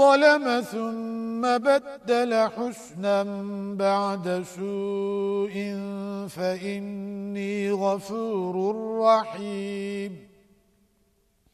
ظلم ثم بدل حسنا بعد سوء فإني غفور رحيم.